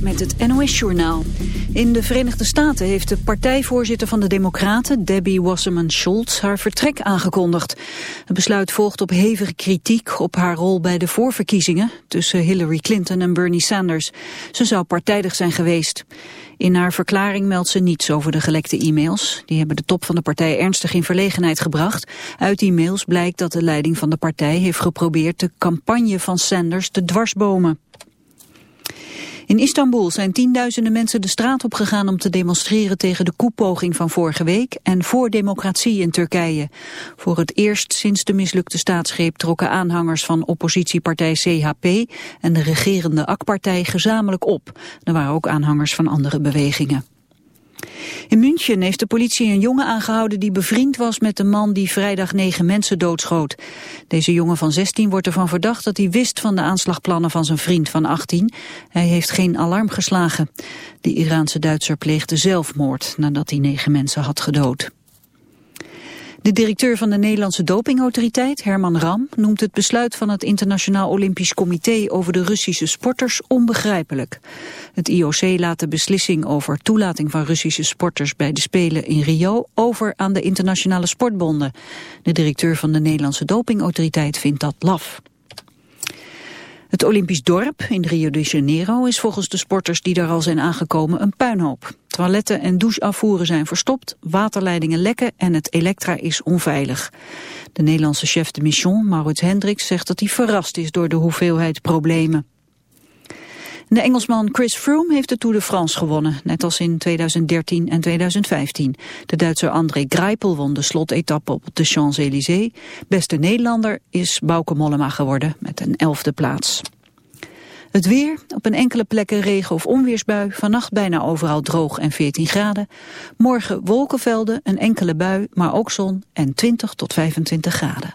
Met het NOS-journaal. In de Verenigde Staten heeft de partijvoorzitter van de Democraten, Debbie Wasserman Schultz, haar vertrek aangekondigd. Het besluit volgt op hevige kritiek op haar rol bij de voorverkiezingen tussen Hillary Clinton en Bernie Sanders. Ze zou partijdig zijn geweest. In haar verklaring meldt ze niets over de gelekte e-mails. Die hebben de top van de partij ernstig in verlegenheid gebracht. Uit e-mails blijkt dat de leiding van de partij heeft geprobeerd de campagne van Sanders te dwarsbomen. In Istanbul zijn tienduizenden mensen de straat op gegaan om te demonstreren tegen de koepoging van vorige week en voor democratie in Turkije. Voor het eerst sinds de mislukte staatsgreep trokken aanhangers van oppositiepartij CHP en de regerende AK-partij gezamenlijk op. Er waren ook aanhangers van andere bewegingen. In München heeft de politie een jongen aangehouden die bevriend was met de man die vrijdag negen mensen doodschoot. Deze jongen van 16 wordt ervan verdacht dat hij wist van de aanslagplannen van zijn vriend van 18. Hij heeft geen alarm geslagen. De Iraanse Duitser pleegde zelfmoord nadat hij negen mensen had gedood. De directeur van de Nederlandse dopingautoriteit, Herman Ram, noemt het besluit van het Internationaal Olympisch Comité over de Russische sporters onbegrijpelijk. Het IOC laat de beslissing over toelating van Russische sporters bij de Spelen in Rio over aan de internationale sportbonden. De directeur van de Nederlandse dopingautoriteit vindt dat laf. Het Olympisch dorp in Rio de Janeiro is volgens de sporters die daar al zijn aangekomen een puinhoop. Toiletten en doucheafvoeren zijn verstopt, waterleidingen lekken en het elektra is onveilig. De Nederlandse chef de mission, Maurits Hendricks, zegt dat hij verrast is door de hoeveelheid problemen. De Engelsman Chris Froome heeft de Tour de France gewonnen, net als in 2013 en 2015. De Duitser André Greipel won de slotetappe op de Champs-Élysées. Beste Nederlander is Bauke Mollema geworden met een elfde plaats. Het weer, op een enkele plekken regen- of onweersbui, vannacht bijna overal droog en 14 graden. Morgen wolkenvelden, een enkele bui, maar ook zon en 20 tot 25 graden.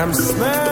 am smelling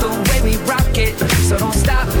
so don't stop.